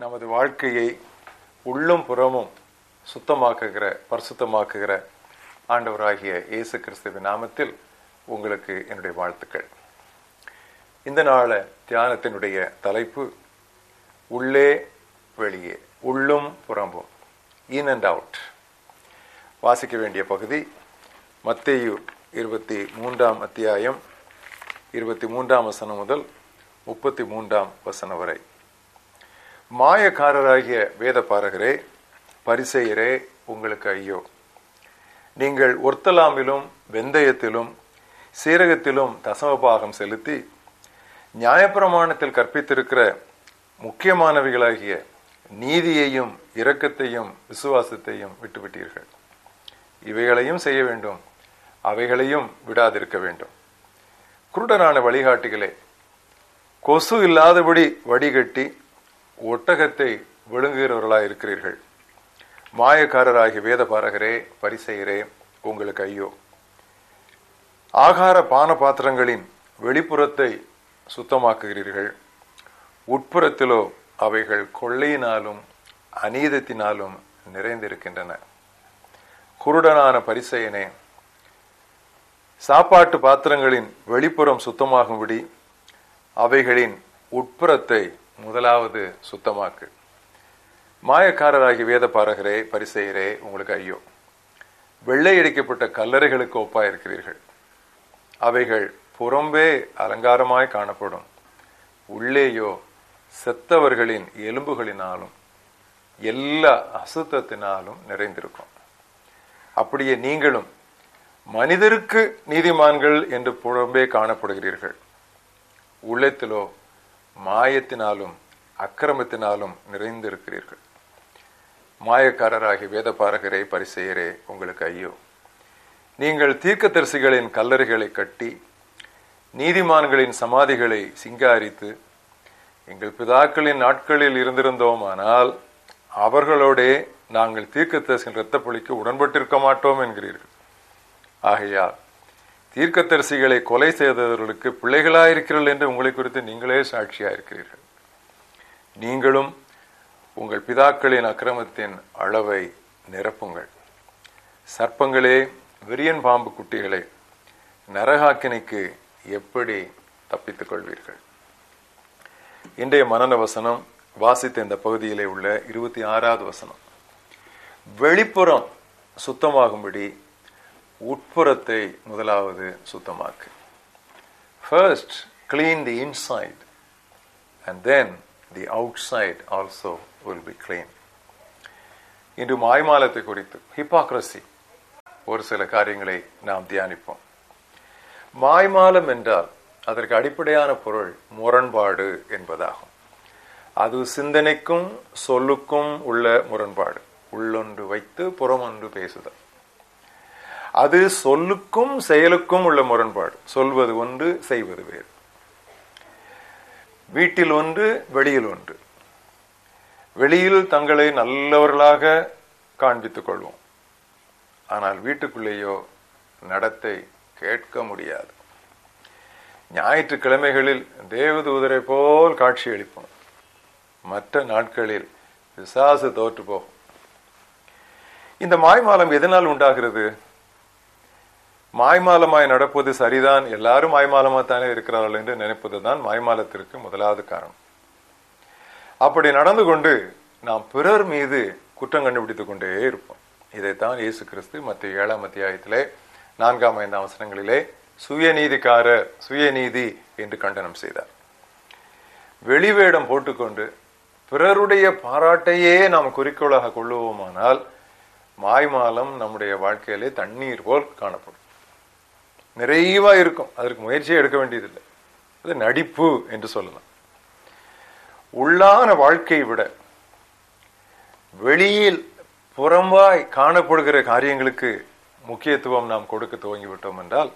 நமது வாழ்க்கையை உள்ளும் புறமும் சுத்தமாக்குகிற பரிசுத்தமாக்குகிற ஆண்டவராகிய இயேசு கிறிஸ்துவின் நாமத்தில் உங்களுக்கு என்னுடைய வாழ்த்துக்கள். இந்த நாள தியானத்தினுடைய தலைப்பு உள்ளே வெளியே உள்ளும் புறம்பும் இன் அண்ட் அவுட் வாசிக்க வேண்டிய பகுதி மத்தேயு இருபத்தி மூன்றாம் அத்தியாயம் இருபத்தி மூன்றாம் வசனம் முதல் முப்பத்தி மூன்றாம் வசனம் வரை. மாயக்காரராகிய வேத பாரகரே பரிசெயரே உங்களுக்கு ஐயோ. நீங்கள் ஒர்த்தலாமிலும் வெந்தயத்திலும் சீரகத்திலும் தசமபாகம் செலுத்தி நியாயப்பிரமாணத்தில் கற்பித்திருக்கிற முக்கியமானவைகளாகிய நீதியையும் இரக்கத்தையும் விசுவாசத்தையும் விட்டுவிட்டீர்கள். இவைகளையும் செய்ய வேண்டும் அவைகளையும் விடாதிருக்க வேண்டும். குருடனான வழிகாட்டிகளே கொசு இல்லாதபடி வடிகட்டி ஒட்டகத்தை விழுங்குகிறவர்களாக இருக்கிறீர்கள் மாயக்காரராகிய வேத பாரகரே பரிசெயரே உங்களுக்கு ஐயோ. ஆகார பான பாத்திரங்களின் வெளிப்புறத்தை சுத்தமாக்குகிறீர்கள். உட்புறத்திலோ அவைகள் கொள்ளையினாலும் அநீதத்தினாலும் நிறைந்திருக்கின்றன. குருடனான பரிசெயனே சாப்பாட்டு பாத்திரங்களின் வெளிப்புறம் சுத்தமாகும்படி அவைகளின் உட்புறத்தை முதலாவது சுத்தமாக்கு. மாயக்காரராகி வேத பாரகரே பரிசெயரே உங்களுக்கு ஐயோ. வெள்ளை அடிக்கப்பட்ட கல்லறைகளுக்கு ஒப்பாயிருக்கிறீர்கள். அவைகள் புறம்பே அலங்காரமாய் காணப்படும். உள்ளேயோ செத்தவர்களின் எலும்புகளினாலும் எல்லா அசுத்தத்தினாலும் நிறைந்திருக்கும். அப்படியே நீங்களும் மனிதருக்கு நீதிமான்கள் என்று புறம்பே காணப்படுகிறீர்கள். உள்ளத்திலோ மாயத்தினாலும் அக்கிரமத்தினாலும் நிறைந்திருக்கிறீர்கள். மாயக்காரராகி வேத பாரகரே பரிசெயரே உங்களுக்கு ஐயோ. நீங்கள் தீர்க்கதரிசிகளின் கல்லறைகளை கட்டி நீதிமான்களின் சமாதிகளை சிங்காரித்து எங்கள் பிதாக்களின் நாட்களில் இருந்திருந்தோமானால் அவர்களோடே நாங்கள் தீர்க்கதரிசின் இரத்தப்பொழிக்கு உடன்பட்டிருக்க மாட்டோம் என்கிறீர்கள். ஆகையால் தீர்க்கதரிசிகளை கொலை செய்தவர்களுக்கு பிள்ளைகளாயிருக்கிறீர்கள் என்று உங்களை குறித்து நீங்களே சாட்சியாயிருக்கிறீர்கள். நீங்களும் உங்கள் பிதாக்களின் அக்கிரமத்தின் அளவை நிரப்புங்கள். சர்ப்பங்களே விரியன் பாம்பு குட்டிகளே நரகாக்கினைக்கு எப்படி தப்பித்துக் கொள்வீர்கள் இன்றைய மனன வசனம் வாசித்த இந்த பகுதியிலே உள்ள இருபத்தி ஆறாவது வசனம். வெளிப்புறம் சுத்தமாகும்படி உட்புறத்தை முதலாவது சுத்தமாக்கு. First clean the inside and then the outside also will be clean இன்று மாய்மாலத்தை குறித்து ஹிப்பாக்ரசி ஒரு சில காரியங்களை நாம் தியானிப்போம். மாய்மாலம் என்றால் அதற்கு அடிப்படையான பொருள் முரண்பாடு என்பதாகும். அது சிந்தனைக்கும் சொல்லுக்கும் உள்ள முரண்பாடு. உள்ளொன்று வைத்து புறமொன்று பேசுதல். அது சொல்லுக்கும் செயலுக்கும் உள்ள முரண்பாடு. சொல்வது ஒன்று செய்வது வேறு. வீட்டில் ஒன்று வெளியில் ஒன்று. வெளியில் தங்களை நல்லவர்களாக காண்பித்துக் கொள்வோம். ஆனால் வீட்டுக்குள்ளேயோ நடத்தை கேட்க முடியாது. ஞாயிற்றுக்கிழமைகளில் தேவதூதரை போல் காட்சி அளிப்போம். மற்ற நாட்களில் விசாசு தோற்று போகும் இந்த மாய்மாலம் எதனால் உண்டாகிறது? மாய்மாலமாய் நடப்பது சரிதான். எல்லாரும் மாய்மாலமா தானே இருக்கிறார்கள் என்று நினைப்பது தான் மாய்மாலத்திற்கு முதலாவது காரணம். அப்படி நடந்து கொண்டு நாம் பிறர் மீது குற்றம் கண்டுபிடித்துக் கொண்டே இருப்போம். இதைத்தான் இயேசு கிறிஸ்து மத்திய ஏழாம் அத்தியாயத்திலே நான்காம் ஐந்தாம் அவசரங்களிலே சுயநீதிக்காரர் சுயநீதி என்று கண்டனம் செய்தார். வெளிவேடம் போட்டுக்கொண்டு பிறருடைய பாராட்டையே நாம் குறிக்கோளாக கொள்ளுவோமானால் மாய்மாலம் நம்முடைய வாழ்க்கையிலே தண்ணீர் போல் காணப்படும். நிறைவா இருக்கும். அதற்கு முயற்சியை எடுக்க வேண்டியதில்லை. அது நடிப்பு என்று சொல்லலாம். உள்ளான வாழ்க்கையை விட வெளியில் புறம்பாய் காணப்படுகிற காரியங்களுக்கு முக்கியத்துவம் நாம் கொடுக்க துவங்கிவிட்டோம் என்றால்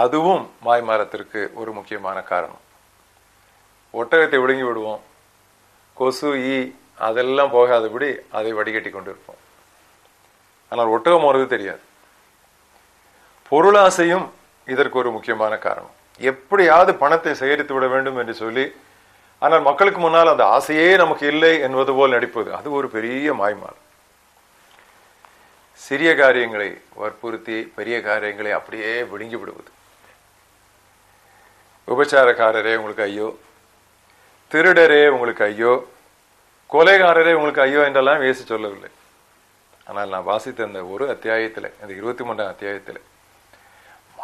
அதுவும் மாய்மாரத்திற்கு ஒரு முக்கியமான காரணம். ஒட்டகத்தை விழுங்கி விடுவோம். கொசு ஈ அதெல்லாம் போகாதபடி அதை வடிகட்டி கொண்டிருப்போம். ஆனால் ஒட்டகம் போறது தெரியாது. பொருளாசையும் இதற்கு ஒரு முக்கியமான காரணம். எப்படியாவது பணத்தை சேகரித்து விட வேண்டும் என்று சொல்லி ஆனால் மக்களுக்கு முன்னால் அந்த ஆசையே நமக்கு இல்லை என்பது போல் நடிப்பது அது ஒரு பெரிய மாய்மால். சிறிய காரியங்களை வற்புறுத்தி பெரிய காரியங்களை அப்படியே விழுங்கி விடுவது. உபச்சாரக்காரரே உங்களுக்கு ஐயோ திருடரே உங்களுக்கு ஐயோ கொலைகாரரே உங்களுக்கு ஐயோ என்றெல்லாம் வேசி சொல்லவில்லை. ஆனால் நான் வாசித்த அந்த ஒரு அத்தியாயத்தில் அந்த இருபத்தி மூன்றாம் அத்தியாயத்தில்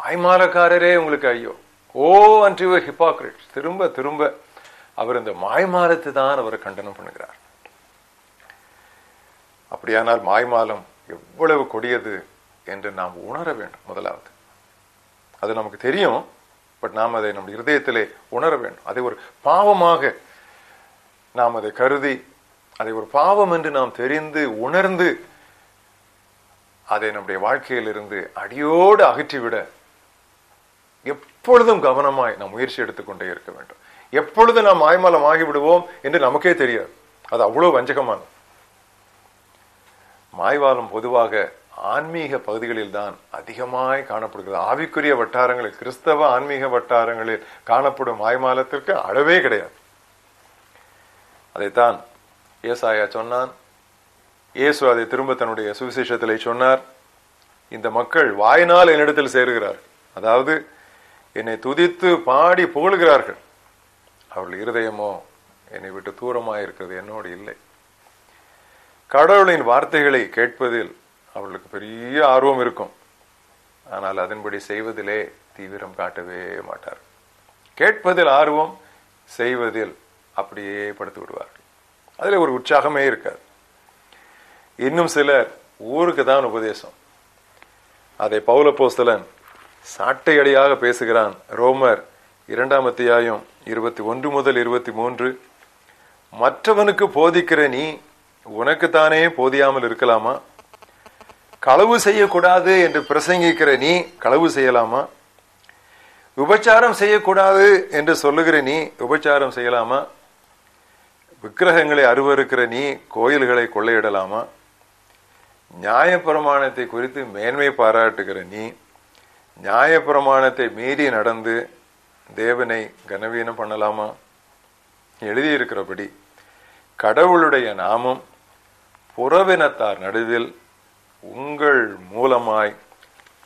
மாய்மாலக்காரரே உங்களுக்கு ஐயோ. ஓ அன்று ஹிப்பாக்ரிட் திரும்ப திரும்ப அவர் இந்த மாய்மாலத்தை தான் அவர் கண்டனம் பண்ணுகிறார். அப்படியானால் மாய்மாலம் எவ்வளவு கொடியது என்று நாம் உணர வேண்டும் முதலாவது. அது நமக்கு தெரியும் பட் நாம் அதை நம் இருதயத்திலே உணர வேண்டும். அதை ஒரு பாவமாக நாம் அதை கருதி அதை ஒரு பாவம் என்று நாம் தெரிந்து உணர்ந்து அதை நம்முடைய வாழ்க்கையிலிருந்து அடியோடு அகற்றிவிட எப்பொழுதும் கவனமாய் நாம் முயற்சி எடுத்துக்கொண்டே இருக்க வேண்டும். எப்பொழுது நாம் மாய்மலம் ஆகிவிடுவோம் என்று நமக்கே தெரியாது. அது அவ்வளவு வஞ்சகமான மாய்வாலம் பொதுவாக ஆன்மீக பகுதிகளில் தான் அதிகமாய் காணப்படுகிறது. ஆவிக்குரிய வட்டாரங்களில் கிறிஸ்தவ ஆன்மீக வட்டாரங்களில் காணப்படும் மாய்மாலத்திற்கு அளவே கிடையாது. அதைத்தான் ஏசாயா சொன்னான். இயேசு அதை திரும்ப தன்னுடைய சுவிசேஷத்திலே சொன்னார். இந்த மக்கள் வாயினால் என்னிடத்தில் சேருகிறார் அதாவது என்னை துதித்து பாடி புகழ்கிறார்கள். அவர்கள் இருதயமோ என்னை விட்டு தூரமாக இருக்கிறது என்னோடு இல்லை. கடவுளின் வார்த்தைகளை கேட்பதில் அவர்களுக்கு பெரிய ஆர்வம் இருக்கும். ஆனால் அதன்படி செய்வதிலே தீவிரம் காட்டவே மாட்டார். கேட்பதில் ஆர்வம் செய்வதில் அப்படியே படுத்து விடுவார்கள். அதில் ஒரு உற்சாகமே இருக்காது. இன்னும் சிலர் ஊருக்கு தான் உபதேசம். அதை பௌலப்போஸ்தலன் சாட்டையடியாக பேசுகிறான் ரோமர் இரண்டாம் அத்தியாயம் இருபத்தி ஒன்று முதல் இருபத்தி மூன்று. மற்றவனுக்கு போதிக்கிற நீ உனக்குத்தானே போதியாமல் இருக்கலாமா? களவு செய்யக்கூடாது என்று பிரசங்கிக்கிற நீ களவு செய்யலாமா? உபச்சாரம் செய்யக்கூடாது என்று சொல்லுகிற நீ உபச்சாரம் செய்யலாமா? விக்கிரகங்களை அருவருக்கிற நீ கோயில்களை கொள்ளையிடலாமா? நியாயப்பிரமாணத்தை குறித்து மேன்மை பாராட்டுகிற நீ நியாயப்பிரமாணத்தை மீறி நடந்து தேவனை கனவீனம் பண்ணலாமா? எழுதியிருக்கிறபடி கடவுளுடைய நாமம் புறவினத்தார் நடுவில் உங்கள் மூலமாய்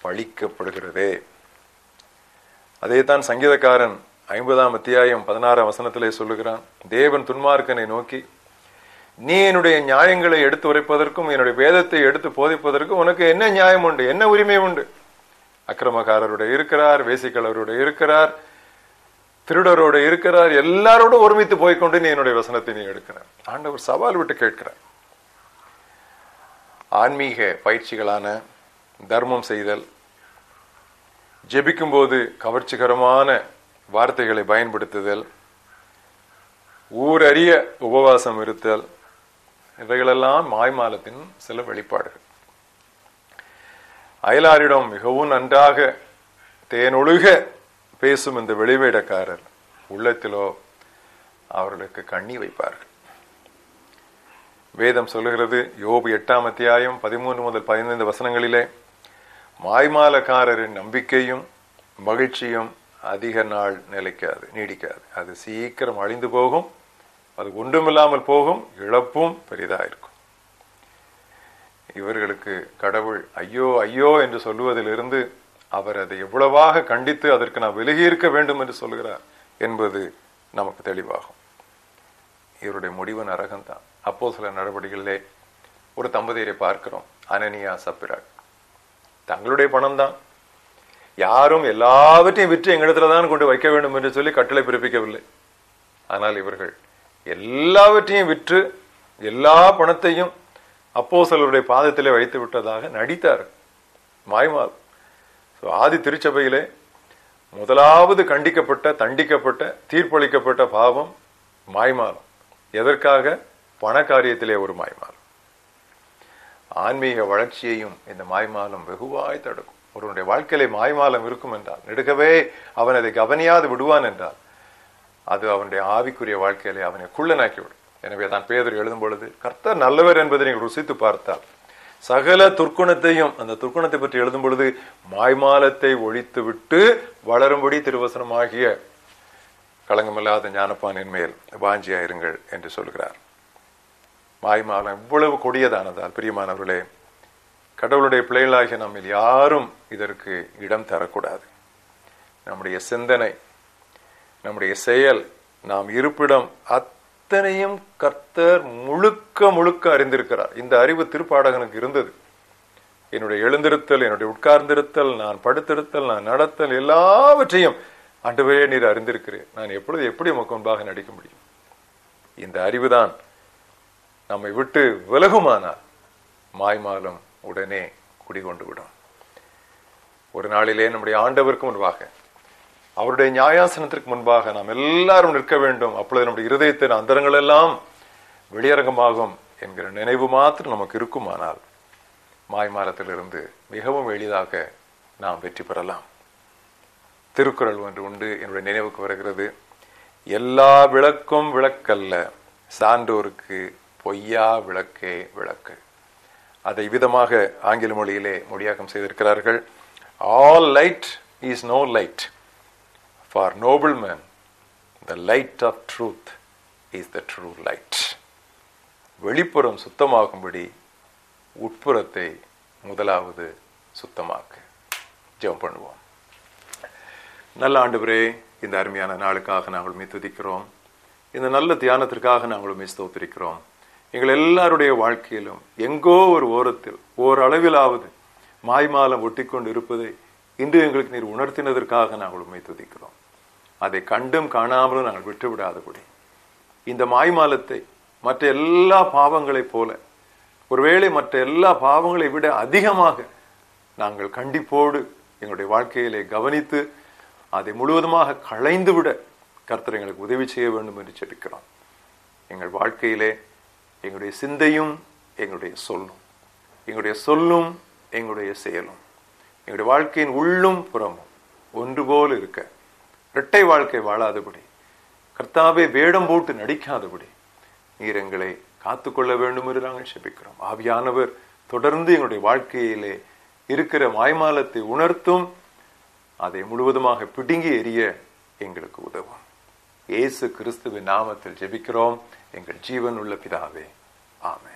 பழிக்கப்படுகிறதே. அதைத்தான் சங்கீதக்காரன் ஐம்பதாம் அத்தியாயம் பதினாறாம் வசனத்திலே சொல்லுகிறான். தேவன் துன்மார்க்கனை நோக்கி நீ என்னுடைய நியாயங்களை எடுத்து உரைப்பதற்கும் என்னுடைய வேதத்தை எடுத்து போதிப்பதற்கும் உனக்கு என்ன நியாயம் உண்டு? என்ன உரிமை உண்டு? அக்கிரமக்காரருடைய இருக்கிறார் வேசிக்கலருடைய இருக்கிறார் திருடரோட இருக்கிறார் எல்லாரோட ஒருமித்து போய்க்கொண்டு நீ என்னுடைய வசனத்தை நீ எடுக்கிறார் ஆண்டவர் சவால் விட்டு கேட்கிறார். ஆன்மீக பயிற்சிகளான தர்மம் செய்தல் ஜெபிக்கும் போது கவர்ச்சிகரமான வார்த்தைகளை பயன்படுத்துதல் ஊரறிய உபவாசம் இருத்தல் இவைகளெல்லாம் மாய்மாலத்தின் சில வெளிப்பாடுகள். அயலாரிடம் மிகவும் நன்றாக தேனொழுக பேசும் இந்த வெளிவேடக்காரர். உள்ளத்திலோ அவர்களுக்கு கண்ணி வைப்பார்கள். வேதம் சொல்லுகிறது யோபு எட்டாம் அத்தியாயம் பதிமூன்று முதல் பதினைந்து வசனங்களிலே மாய்மாலக்காரரின் நம்பிக்கையும் மகிழ்ச்சியும் அதிக நாள் நிலைக்காது நீடிக்காது. அது சீக்கிரம் அழிந்து போகும் அது ஒன்றுமில்லாமல் போகும் இழப்பும் பெரிதாயிருக்கும். இவர்களுக்கு கடவுள் ஐயோ ஐயோ என்று சொல்லுவதிலிருந்து அவர் அதை எவ்வளவாக கண்டித்து அதற்கு நான் விலகி இருக்க வேண்டும் என்று சொல்லுகிறார் என்பது நமக்கு தெளிவாகும். இவருடைய முடிவு நரகம்தான். அப்போ சில நடவடிக்கைகளிலே ஒரு தம்பதியரை பார்க்கிறோம் அனனியா சப்பிராட். தங்களுடைய பணம் தான் யாரும் எல்லாவற்றையும் விற்று எங்களிடத்துல தான் கொண்டு வைக்க வேண்டும் என்று சொல்லி கட்டளை பிறப்பிக்கவில்லை. ஆனால் இவர்கள் எல்லாவற்றையும் விற்று எல்லா பணத்தையும் அப்போ சிலருடைய பாதத்திலே வைத்து விட்டதாக நடித்தார் மாய்மால். ஆதி திருச்சபையிலே முதலாவது கண்டிக்கப்பட்ட தண்டிக்கப்பட்ட தீர்ப்பளிக்கப்பட்ட பாவம் மாய்மாலம் எதற்காக? பண காரியத்திலே ஒரு மாய்மாலம் ஆன்மீக வளர்ச்சியையும் இந்த மாய்மாலம் வெகுவாய் தடுக்கும். ஒருவனுடைய வாழ்க்கையிலே மாய்மாலம் இருக்கும் என்றால் நெடுக்கவே அவன் அதை கவனியாது விடுவான் என்றால் அது அவனுடைய ஆவிக்குரிய வாழ்க்கையிலே அவனை குள்ளனாக்கிவிடும். எனவே தான் பேதர் எழுதும் பொழுது கர்த்தர் நல்லவர் என்பதை நீங்கள் ருசித்து பார்த்தால் சகல துர்க்குணத்தையும் அந்த துர்க்குணத்தை பற்றி எழுதும் பொழுது மாய்மாலத்தை ஒழித்து விட்டு வளரும்படி திருவசனமாகிய களங்கமில்லாத ஞானப்பானின் மேல் வாஞ்சியாயிருங்கள் என்று சொல்கிறார். மாய்மாலம் இவ்வளவு கொடியதானதால் பிரியமானவர்களே கடவுளுடைய பிள்ளைகளாகிய நம்மில் யாரும் இதற்கு இடம் தரக்கூடாது. நம்முடைய சிந்தனை நம்முடைய செயல் நாம் இருப்பிடம் அத்தனையும் கர்த்தர் முழுக்க முழுக்க அறிந்திருக்கிறார். இந்த அறிவு திருப்பாடகனுக்கு இருந்தது. என்னுடைய எழுந்திருத்தல் என்னுடைய உட்கார்ந்திருத்தல் நான் படுத்திருத்தல் நான் நடத்தல் எல்லாவற்றையும் ஆண்டவரே நீர் அறிந்திருக்கிறேன் நான் எப்பொழுது எப்படி உமக்கு முன்பாக நடிக்க முடியும்? இந்த அறிவுதான் நம்மை விட்டு விலகுமானால் மாய்மாலும் உடனே குடிகொண்டு விடும். ஒரு நாளிலே நம்முடைய ஆண்டவருக்கு முன்பாக அவருடைய நியாயாசனத்திற்கு முன்பாக நாம் எல்லாரும் நிற்க வேண்டும். அப்பொழுது நம்முடைய இருதயத்தின் அந்தரங்கள் எல்லாம் வெளியரங்கமாகும் என்கிற நினைவு மாத்திரம் நமக்கு இருக்குமானால் மாய்மாரத்திலிருந்து மிகவும் எளிதாக நாம் வெற்றி பெறலாம். திருக்குறள் ஒன்று உண்டு என்னுடைய நினைவுக்கு வருகிறது. எல்லா விளக்கும் விளக்கல்ல சான்றோருக்கு பொய்யா விளக்கே விளக்கு. அதை விதமாக ஆங்கில மொழியிலே மொழியாக்கம் செய்திருக்கிறார்கள். All light is no light for noble the the light of is is the true light வெளிப்புறம் சுத்தமாகும்படி உட்புறத்தை முதலாவது சுத்தமாக்கு. ஜெபம் பண்ணுவோம். நல்ல ஆண்டுபுரே இந்த அருமையான நாளுக்காக நாங்கள் துதிக்கிறோம். இந்த நல்ல தியானத்திற்காக நாங்களும் மீ ஸ்தோத்திரிக்கிறோம். எங்கள் எல்லாருடைய வாழ்க்கையிலும் எங்கோ ஒரு ஓரத்தில் ஓரளவிலாவது மாய்மாலம் ஒட்டி கொண்டு இருப்பதை இன்று எங்களுக்கு நீர் உணர்த்தினதற்காக நாங்கள் உண்மை துதிக்கிறோம். அதை கண்டும் காணாமலும் நாங்கள் விட்டுவிடாதபடி இந்த மாய்மாலத்தை மற்ற எல்லா பாவங்களைப் போல ஒருவேளை மற்ற எல்லா பாவங்களை விட அதிகமாக நாங்கள் கண்டிப்போடு எங்களுடைய வாழ்க்கையிலே கவனித்து அதை முழுவதுமாக களைந்து விட கர்த்தர் எங்களுக்கு உதவி செய்ய வேண்டும் என்று செபிக்கிறோம் எங்கள் வாழ்க்கையிலே எங்களுடைய சிந்தையும் எங்களுடைய சொல்லும். எங்களுடைய சொல்லும் எங்களுடைய செயலும். எங்களுடைய வாழ்க்கையின் உள்ளும் புறமும் ஒன்று போல் இருக்க. இரட்டை வாழ்க்கை வாழாதபடி கர்த்தாவே வேடம் போட்டு நடிக்காதபடி நீர் எங்களை காத்துக்கொள்ள வேண்டும் என்று நாங்கள் செபிக்கிறோம். ஆவியானவர் தொடர்ந்து எங்களுடைய வாழ்க்கையிலே இருக்கிற மாய்மாலத்தை உணர்த்தும் அதை முழுவதுமாக பிடுங்கி எறிய எங்களுக்கு உதவும். இயேசு கிறிஸ்துவின் நாமத்தில் ஜெபிக்கிறோம். எங்கள் ஜீவன் உள்ள பிதாவே ஆமே